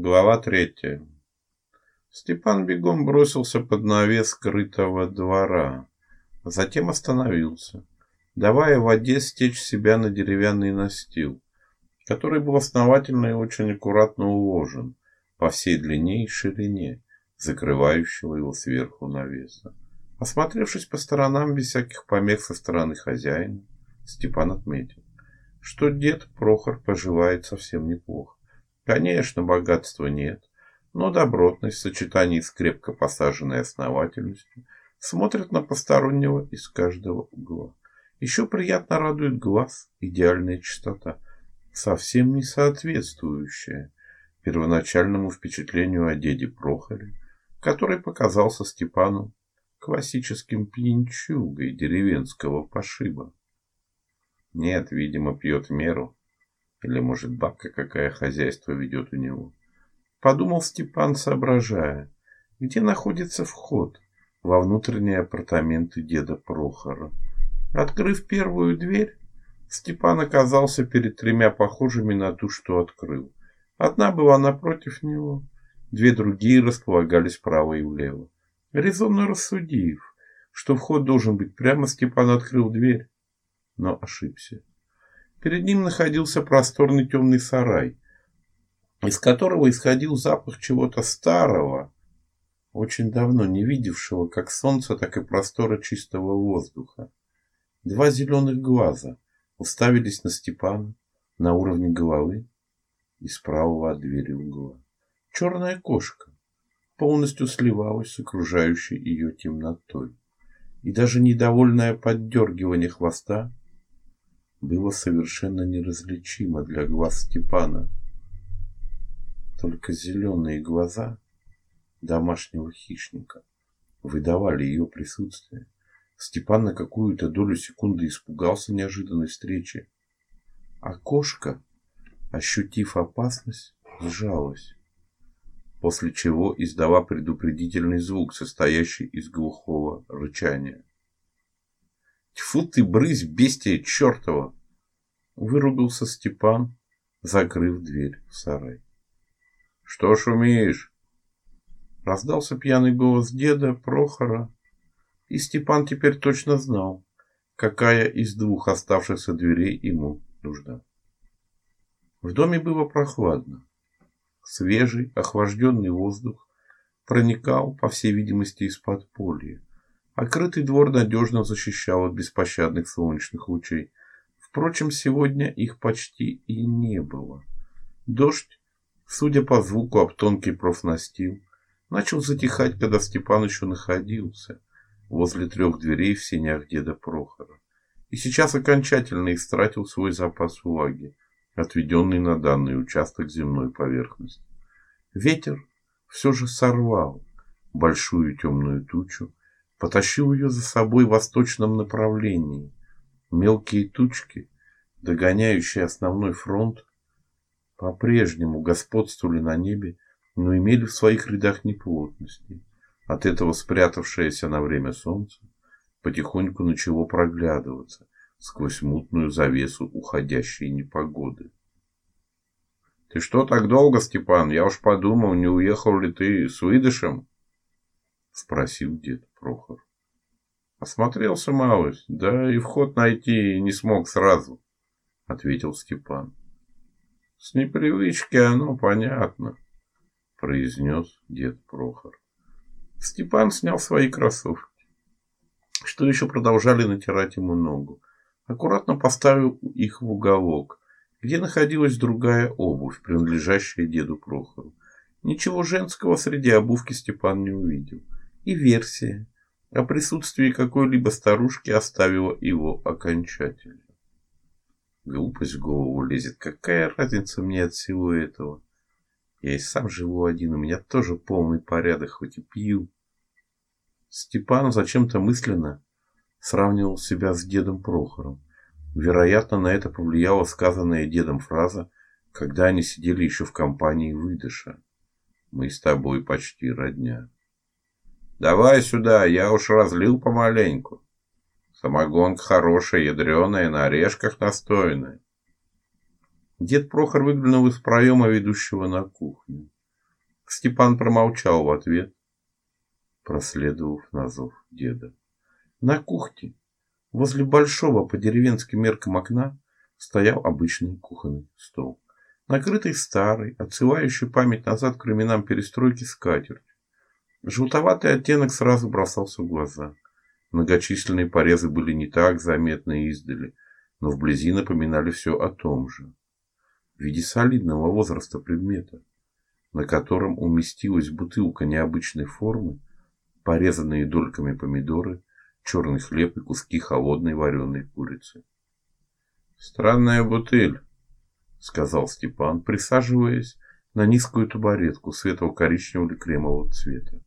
Глава третья. Степан бегом бросился под навес скрытого двора, затем остановился, давая воде стечь себя на деревянный настил, который был основательно и очень аккуратно уложен по всей длине и ширине, закрывающего его сверху навеса. Осмотревшись по сторонам без всяких помех со стороны хозяина, Степан отметил, что дед Прохор поживает совсем неплохо. Конечно, богатства нет, но добротность в сочетании с крепко посаженной основательностью смотрит на постороннего из каждого угла. Еще приятно радует глаз идеальная чистота, совсем не соответствующая первоначальному впечатлению о деде Прохоре, который показался Степану классическим пьянчугой деревенского пошиба. Нет, видимо, пьет меру. Или, может, бабка какая хозяйство ведет у него. Подумал Степан, соображая, где находится вход во внутренние апартаменты деда Прохора. Открыв первую дверь, Степан оказался перед тремя похожими на ту, что открыл. Одна была напротив него, две другие располагались вправо и влево. Резонно рассудив, что вход должен быть прямо, Степан открыл дверь, но ошибся. Перед ним находился просторный темный сарай, из которого исходил запах чего-то старого, очень давно не видевшего как солнца, так и простора чистого воздуха. Два зеленых глаза уставились на Степана на уровне головы и справа от двери угла. Черная кошка полностью сливалась с окружающей ее темнотой, и даже недовольное поддергивание хвоста было совершенно неразличимо для глаз Степана. Только зеленые глаза домашнего хищника выдавали ее присутствие. Степан на какую-то долю секунды испугался неожиданной встречи, а кошка, ощутив опасность, сжалась, после чего издала предупредительный звук, состоящий из глухого рычания. Тьфу ты, брысь, бестия чертова! Вырубился Степан, закрыв дверь в сарай. Что ж умеешь? Раздался пьяный голос деда Прохора, и Степан теперь точно знал, какая из двух оставшихся дверей ему нужна. В доме было прохладно. Свежий, охлажденный воздух проникал, по всей видимости, из-под поля. Открытый двор надежно защищал от беспощадных солнечных лучей. Впрочем, сегодня их почти и не было. Дождь, судя по звуку об тонкий профнастил, начал затихать, когда Степан еще находился возле трех дверей в сенях деда Прохора. И сейчас окончательно истратил свой запас влаги, отведенный на данный участок земной поверхности. Ветер все же сорвал большую темную тучу, потащил ее за собой в восточном направлении. Мелкие тучки, догоняющие основной фронт, по-прежнему господствовали на небе, но имели в своих рядах неплотности. От этого спрятавшееся на время солнце потихоньку начало проглядываться сквозь мутную завесу уходящей непогоды. Ты что так долго, Степан? Я уж подумал, не уехал ли ты с выдышем? спросил дед Прохор. Осмотрелся малость, да и вход найти не смог сразу, ответил Степан. С непривычки оно понятно, произнес дед Прохор. Степан снял свои кроссовки, что еще продолжали натирать ему ногу. Аккуратно поставил их в уголок, где находилась другая обувь, принадлежащая деду Прохору. Ничего женского среди обувки Степан не увидел и версия о присутствии какой-либо старушки оставила его окончательно. Глупость в голову лезет. Какая разница мне от всего этого? Я и сам живу один, у меня тоже полный порядок, хоть и пью. Степан зачем-то мысленно сравнивал себя с дедом Прохором. Вероятно, на это повлияла сказанная дедом фраза, когда они сидели еще в компании выдыша. Мы с тобой почти родня. Давай сюда, я уж разлил помаленьку. Самогонка хорошая, ядреная, на орешках настоянная. Дед Прохор выглянул из проема, ведущего на кухню. Степан промолчал в ответ, проследовав на деда. На кухне, возле большого по деревенским меркам окна, стоял обычный кухонный стол, накрытый старой, отсылающей память назад к временам перестройки скатертью. Желтоватый оттенок сразу бросался в глаза. Многочисленные порезы были не так заметны издали, но вблизи напоминали все о том же. В виде солидного возраста предмета, на котором уместилась бутылка необычной формы, порезанные дольками помидоры, черный хлеб и куски холодной вареной курицы. Странная бутыль, сказал Степан, присаживаясь на низкую табуретку светло-коричневого или кремового цвета.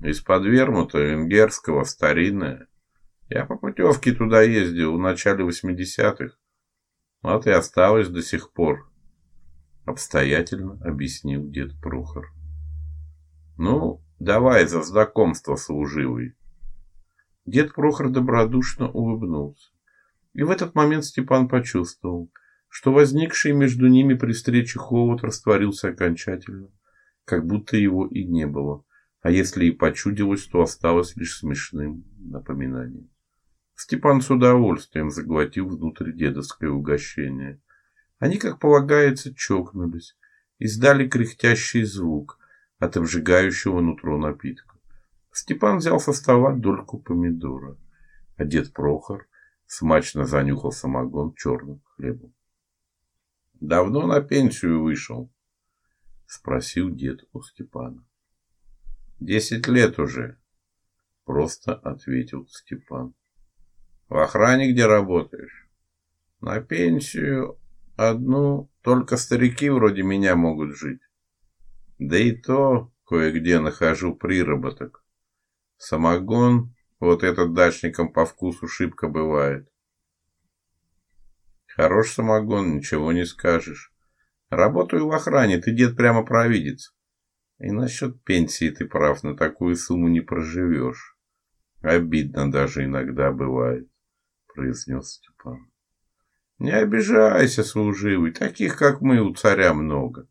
Из-под вермута венгерского, старинная. Я по путевке туда ездил в начале 80-х. Вот и осталось до сих пор. Обстоятельно объяснил дед Прохор. Ну, давай за знакомство служивый. Дед Прохор добродушно улыбнулся. И в этот момент Степан почувствовал, что возникший между ними при встрече холод растворился окончательно, как будто его и не было. А если и почудилось, то осталось лишь смешным напоминанием. Степан с удовольствием заглотил внутрь дедовское угощение. Они, как полагается, чокнулись, издали кряхтящий звук от обжигающего нутро напитка. Степан взял со стола дольку помидора, а дед Прохор смачно занюхал самогон черным хлебом. Давно на пенсию вышел? спросил дед у Степана. Десять лет уже, просто ответил Степан. В охране где работаешь? На пенсию одну только старики вроде меня могут жить. Да и то кое-где нахожу приработок. Самогон вот этот дачникам по вкусу шибко бывает. Хорош самогон, ничего не скажешь. Работаю в охране, ты дед прямо провидец. И насчет пенсии ты прав, на такую сумму не проживешь. Обидно даже иногда бывает, произнес Степан. Не обижайся, служивый, таких как мы у царя много.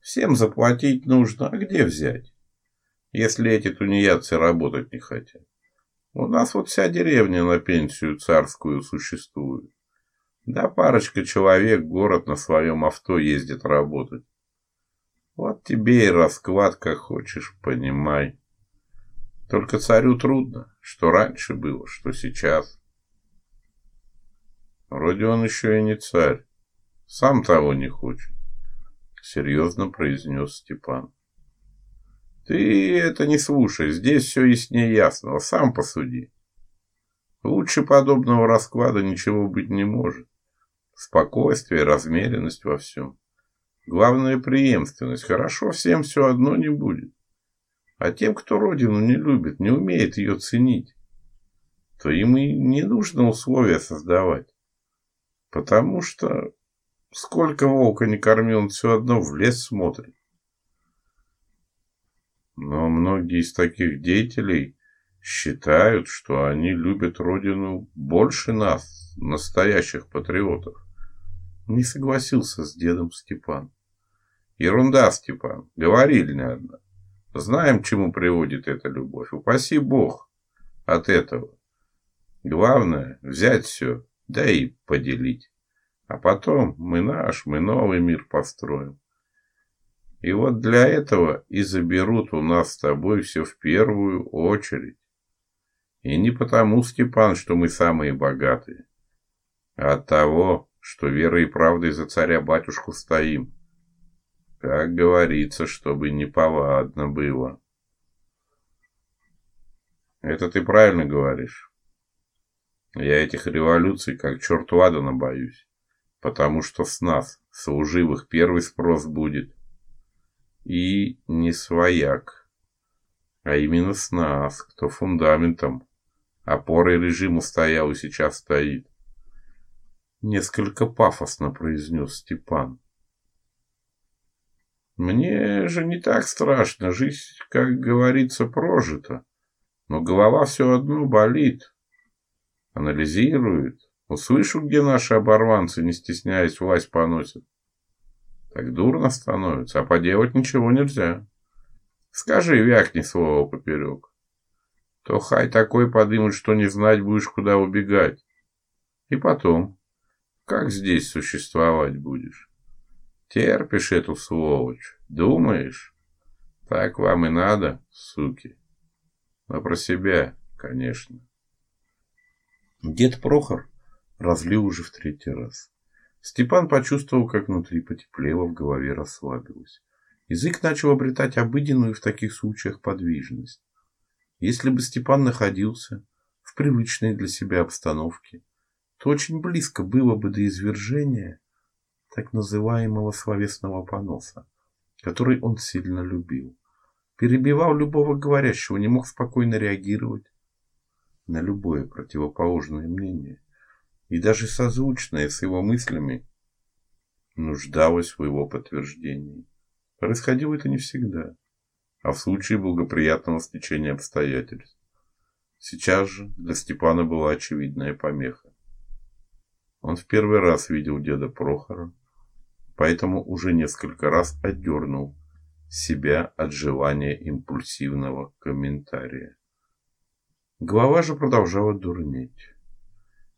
Всем заплатить нужно, а где взять? Если эти тунеядцы работать не хотят. У нас вот вся деревня на пенсию царскую существует. Да парочка человек город на своем авто ездит работать. Вот тебе и расклад, как хочешь, понимай. Только царю трудно, что раньше было, что сейчас. Вроде он еще и не царь. Сам того не хочет, серьезно произнес Степан. Ты это не слушай, здесь все яснее ясного, сам посуди. Лучше подобного расклада ничего быть не может. Спокойствие, размеренность во всем. Главное преемственность. Хорошо всем все одно не будет. А тем, кто родину не любит, не умеет ее ценить, то им и не нужно условия создавать. Потому что сколько волка не кормил, он все одно в лес смотрит. Но многие из таких деятелей считают, что они любят родину больше нас, настоящих патриотов. Не согласился с дедом Степан. Ерунда, Степан, говорили одна. Знаем, чему приводит эта любовь. Упаси Бог от этого. Главное взять все, да и поделить. А потом мы наш, мы новый мир построим. И вот для этого и заберут у нас с тобой все в первую очередь. И не потому, Степан, что мы самые богатые, а от того, что верой и правдой за царя-батюшку стоим. Как говорится, чтобы не повадно было. Это ты правильно говоришь. Я этих революций как черт ладана боюсь, потому что с нас, служивых, первый спрос будет и не свояк, а именно с нас, кто фундаментом, опорой режима стоял и сейчас стоит. Несколько пафосно произнес Степан. Мне же не так страшно, жизнь, как говорится, прожита, но голова все одно болит. Анализирует, услышу, где наши оборванцы, не стесняясь, власть поносят. Так дурно становится, а поделать ничего нельзя. Скажи, вякни слово поперек. То хай такой подымут, что не знать будешь, куда убегать. И потом, как здесь существовать будешь? Терпишь эту сволочь, думаешь? Так вам и надо, суки. Но про себя, конечно. Дед Прохор разлил уже в третий раз. Степан почувствовал, как внутри потеплело, в голове расслабилось. Язык начал обретать обыденную в таких случаях подвижность. Если бы Степан находился в привычной для себя обстановке, то очень близко было бы до извержения так называемого словесного поноса, который он сильно любил. Перебивал любого говорящего, не мог спокойно реагировать на любое противоположное мнение и даже созвучное с его мыслями нуждалось в его подтверждении. Происходило это не всегда, а в случае благоприятного стечения обстоятельств. Сейчас же для Степана была очевидная помеха. Он в первый раз видел деда Прохора, поэтому уже несколько раз отдернул себя от желания импульсивного комментария. Голова же продолжала дурнеть.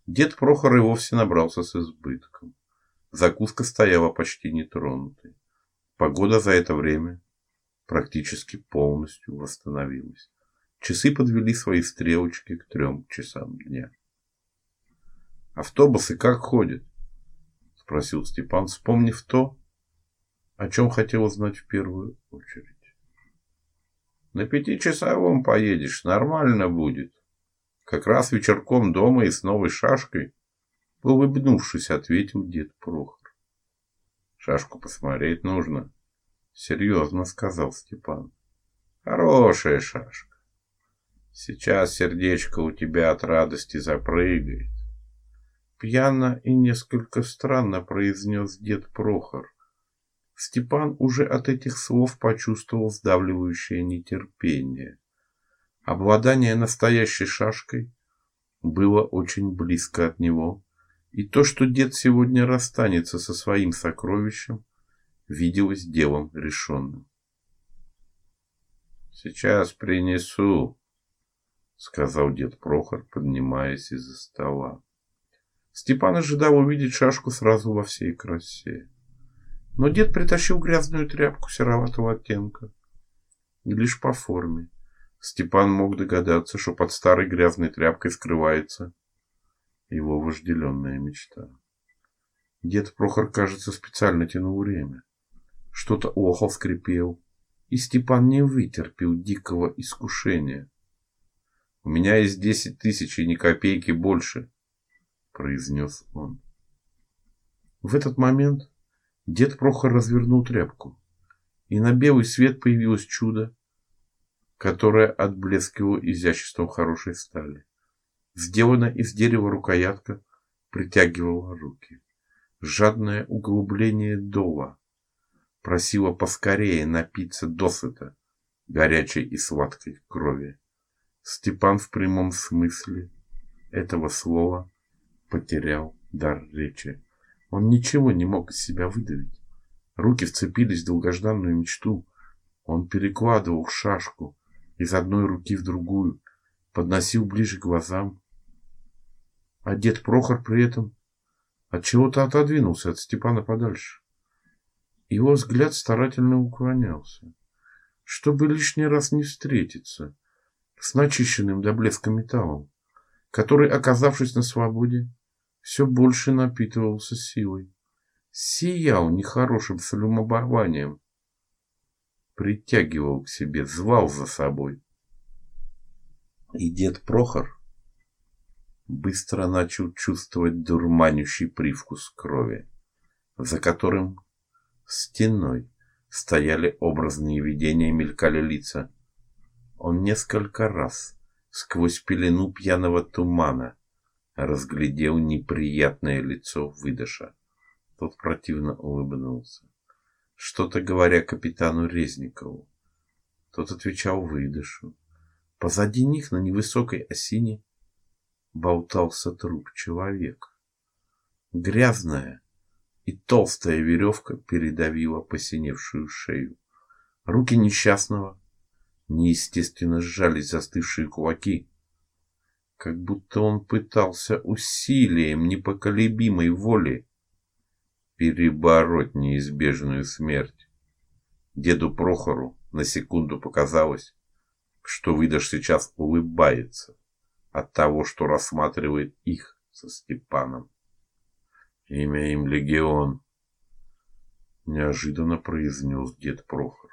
Дед Прохор и вовсе набрался с избытком. Закуска стояла почти нетронутой. Погода за это время практически полностью восстановилась. Часы подвели свои стрелочки к трем часам дня. Автобусы как ходят? спросил Степан, вспомнив то, о чем хотел узнать в первую очередь. На пятичасовом поедешь, нормально будет, как раз вечерком дома и с новой шашкой, улыбнувшись, ответил дед Прохор. Шашку посмотреть нужно, серьезно сказал Степан. Хорошая шашка. Сейчас сердечко у тебя от радости запрыгает. Пьяно и несколько странно произнес дед Прохор. Степан уже от этих слов почувствовал сдавливающее нетерпение. Обладание настоящей шашкой было очень близко от него, и то, что дед сегодня расстанется со своим сокровищем, виделось делом решенным. Сейчас принесу, сказал дед Прохор, поднимаясь из-за стола. Степан ожидал увидеть шашку сразу во всей красе. Но дед притащил грязную тряпку сероватого оттенка, и лишь по форме. Степан мог догадаться, что под старой грязной тряпкой скрывается его вожделенная мечта. Дед Прохор, кажется, специально тянул время. Что-то охал, скрипел, и Степан не вытерпел дикого искушения. У меня есть десять тысяч и ни копейки больше, произнес он. В этот момент дед Прохор развернул тряпку, и на белый свет появилось чудо, которая отблескивала изяществом хорошей стали. Сделана из дерева рукоятка притягивала руки. Жадное углубление дола просило поскорее напиться досыта горячей и сладкой крови. Степан в прямом смысле этого слова потерял дар речи. Он ничего не мог из себя выдавить. Руки вцепились в долгожданную мечту. Он перекладывал шашку, из одной руки в другую, подносил ближе к глазам. А дед Прохор при этом от чего-то отодвинулся от Степана подальше. Его взгляд старательно уклонялся, чтобы лишний раз не встретиться с начищенным до блеска металлом, который, оказавшись на свободе, все больше напитывался силой, сиял нехорошим слюмоборванием, притягивал к себе, звал за собой. И дед Прохор быстро начал чувствовать дурманящий привкус крови, за которым стеной стояли образные видения, мелькали лица. Он несколько раз сквозь пелену пьяного тумана разглядел неприятное лицо выдыша. Тот противно улыбнулся что-то говоря капитану Резникову. Тот отвечал выдышу. Позади них на невысокой осине болтался труп человека. Грязная и толстая веревка передавила посиневшую шею. Руки несчастного неестественно сжались застывшие кулаки, как будто он пытался усилием непоколебимой воли перебороть неизбежную смерть. Деду Прохору на секунду показалось, что выдашь сейчас улыбается от того, что рассматривает их со Степаном. Имя им легион, неожиданно произнес дед Прохор.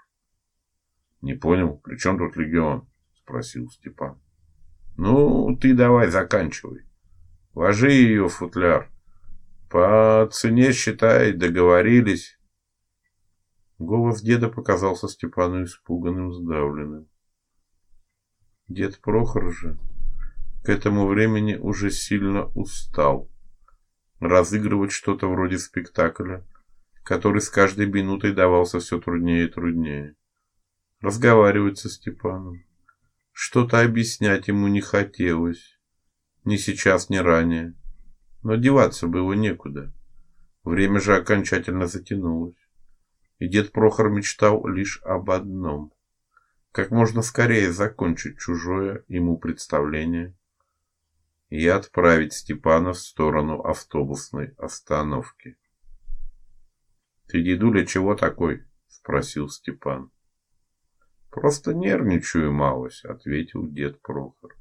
Не понял, при чем тут легион? спросил Степан. Ну, ты давай заканчивай. Ложи ее в футляр. По цене считай, договорились. Голос деда показался Степану испуганным, сдавленным. Дед Прохор же к этому времени уже сильно устал разыгрывать что-то вроде спектакля, который с каждой минутой давался все труднее и труднее. Разговаривать со Степаном, что-то объяснять ему не хотелось, ни сейчас, ни ранее, но деваться было некуда. Время же окончательно затянулось, и дед Прохор мечтал лишь об одном: как можно скорее закончить чужое ему представление и отправить Степана в сторону автобусной остановки. Ты дедуля чего такой? спросил Степан. Просто нервничаю малость, ответил дед Прохор.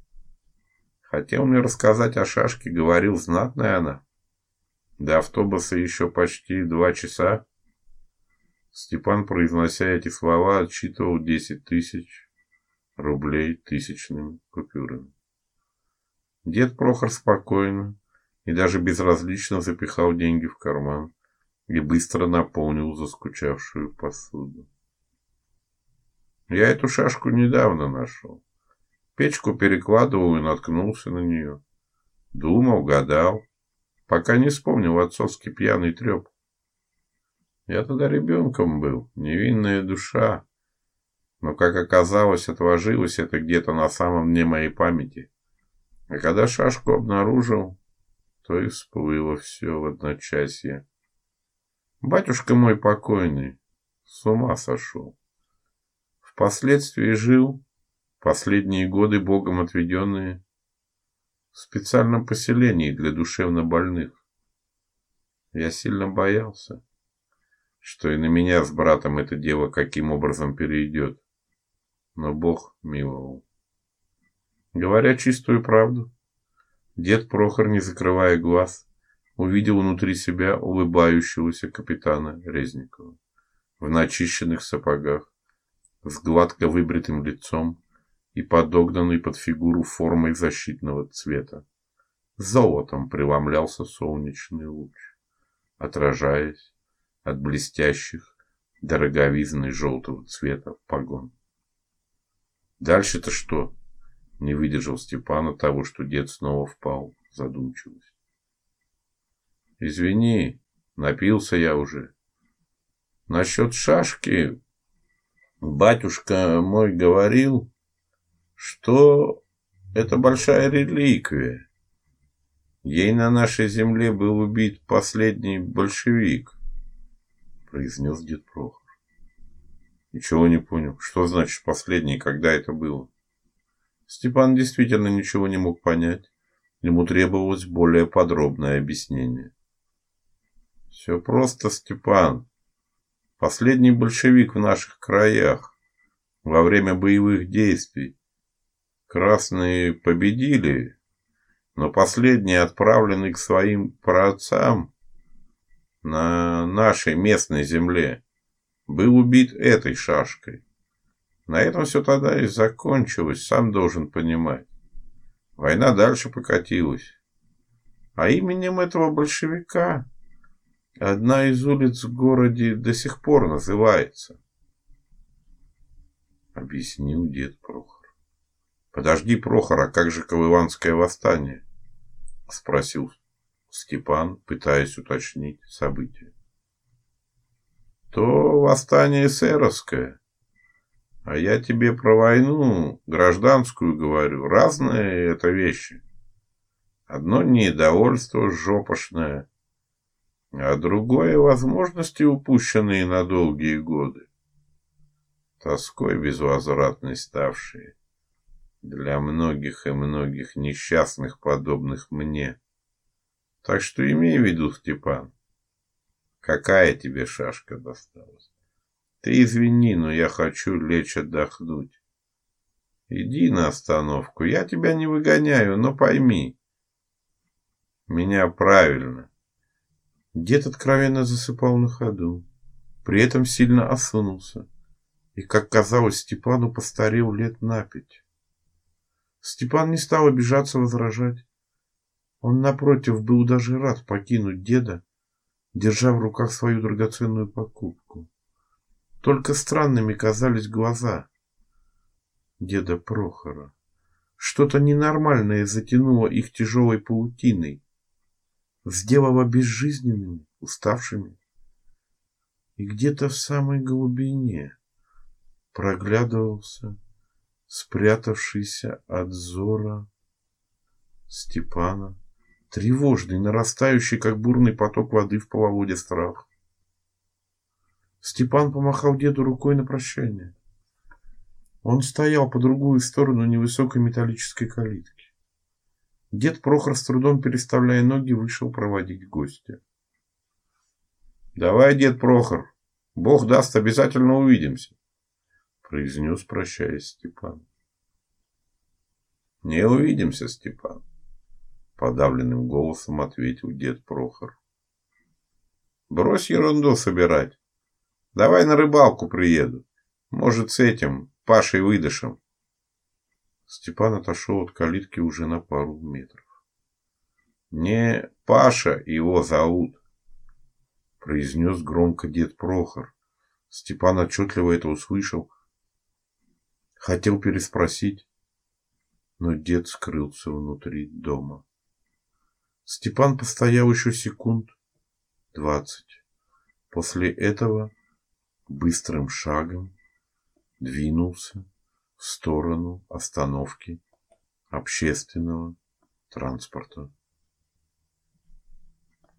Хотел мне рассказать о шашке, говорил, знатная она. До автобуса еще почти два часа. Степан, произнося эти слова, отсчитывал десять тысяч рублей тысячными купюрами. Дед Прохор спокойно и даже безразлично запихал деньги в карман и быстро наполнил заскучавшую посуду. Я эту шашку недавно нашел. Печку перекладывал и наткнулся на нее. Думал, гадал, пока не вспомнил отцовский пьяный треп. Я тогда ребенком был, невинная душа. Но, как оказалось, отложилось это где-то на самом дне моей памяти. А когда шашку обнаружил, то и всплыло все в одночасье. Батюшка мой покойный с ума сошел. Впоследствии жил последние годы богом отведенные в специальном поселении для душевнобольных. Я сильно боялся, что и на меня с братом это дело каким образом перейдет. Но Бог миловал. Говоря чистую правду, дед Прохор, не закрывая глаз, увидел внутри себя улыбающегося капитана Резникова в начищенных сапогах, с гладко выбритым лицом и подогнанной под фигуру формой защитного цвета. Золотом преломлялся солнечный луч, отражаясь от блестящих дороговизны желтого цвета погон. Дальше-то что? Не выдержал Степан от того, что дед снова впал в задумчивость. Извини, напился я уже. Насчет шашки батюшка мой говорил, что это большая реликвия. Ей на нашей земле был убит последний большевик, произнес дед Прохор. Ничего не понял. Что значит последний, когда это было? Степан действительно ничего не мог понять. Ему требовалось более подробное объяснение. Все просто, Степан. Последний большевик в наших краях во время боевых действий. Красные победили, но последний, отправленный к своим праотцам на нашей местной земле, был убит этой шашкой. На этом все тогда и закончилось, сам должен понимать. Война дальше покатилась. А именем этого большевика одна из улиц в городе до сих пор называется. Объяснил дед Прохор. Подожди, Прохор, а как же Колыванское восстание? Спросил Степан, пытаясь уточнить события. То восстание эсеровское. А я тебе про войну гражданскую говорю. Разные это вещи. Одно недовольство жопошное. А другое возможности, упущенные на долгие годы, тоской безвозвратной ставшие для многих и многих несчастных, подобных мне. Так что имей в виду, Степан, какая тебе шашка досталась. Ты извини, но я хочу лечь отдохнуть. Иди на остановку, я тебя не выгоняю, но пойми. Меня правильно. Дед откровенно засыпал на ходу, при этом сильно осунулся, и, как казалось, Степану постарел лет на пять. Степан не стал обижаться, возражать. Он, напротив, был даже рад покинуть деда, держа в руках свою драгоценную покупку. Только странными казались глаза деда Прохора. Что-то ненормальное затянуло их тяжелой паутиной, сделало безжизненными, уставшими. И где-то в самой глубине проглядывался спрятавшийся от зора Степана Тревожный, нарастающий, как бурный поток воды в половоде страх. Степан помахал деду рукой на прощание. Он стоял по другую сторону невысокой металлической калитки. Дед Прохор с трудом переставляя ноги вышел проводить гостя. Давай, дед Прохор, Бог даст, обязательно увидимся, произнес, прощаясь Степан. Не увидимся, Степан подавленным голосом ответил дед Прохор. Брось ерунду собирать. Давай на рыбалку приеду. Может, с этим Пашей выдышим. Степан отошел от калитки уже на пару метров. Не Паша его зовут, произнес громко дед Прохор. Степан отчетливо это услышал. Хотел переспросить, но дед скрылся внутри дома. Степан постоял еще секунд двадцать. После этого быстрым шагом двинулся сторону остановки общественного транспорта.